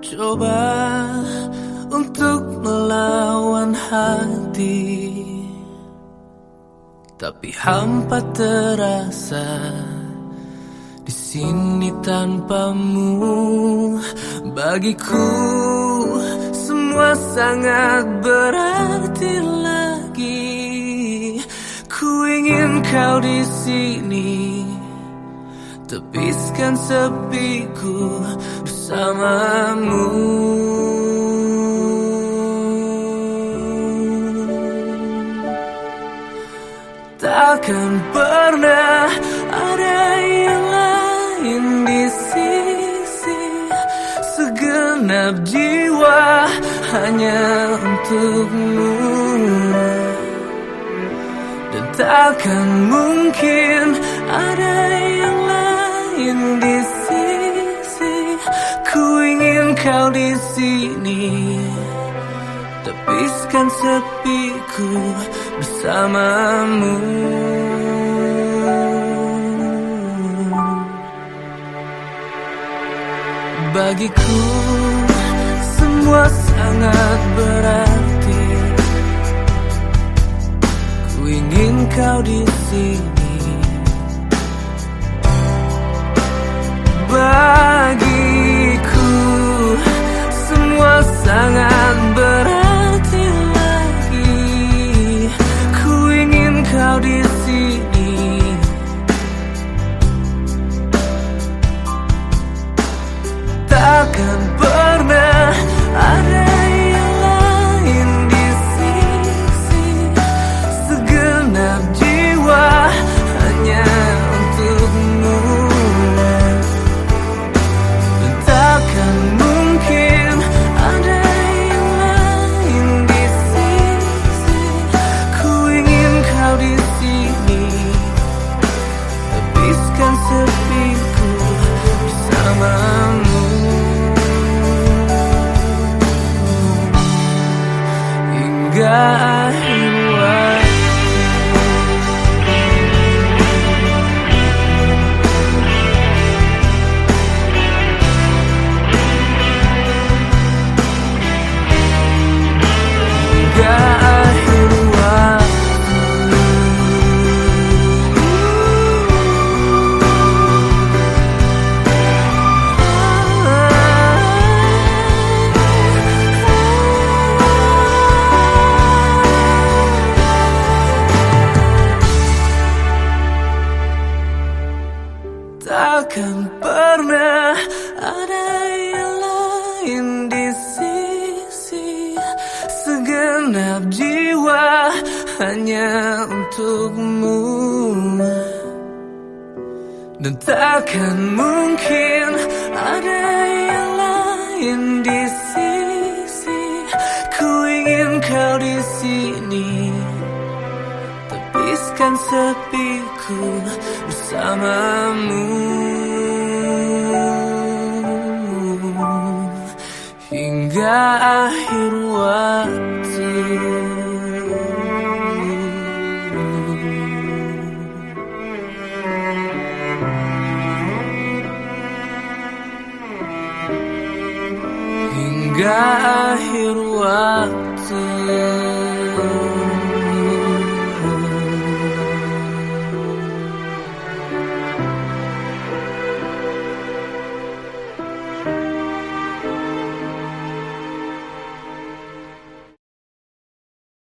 Coba untuk melawan hati. Tapi hampa terasa di sini tanpamu. Bagiku semua sangat berarti lagi. Ku ingin kau di sini Tepiskan sepiku bersamamu. Takkan pernah ada yang lain di sisi Segenap jiwa hanya untukmu. Dan takkan mungkin ada yang kau di sini. Tepiskan sepiku bersamamu. Bagiku semua sangat berarti. Ku ingin kau di sini sepiku bersamamu. Hingga akhir waktu Takkan pernah ada yang lain di sisi Segenap jiwa hanya untukmu. Dan takkan mungkin ada yang lain di sisi Ku ingin kau di sini. Tepiskan sepiku bersamamu akhir waktu. Hingga akhir waktu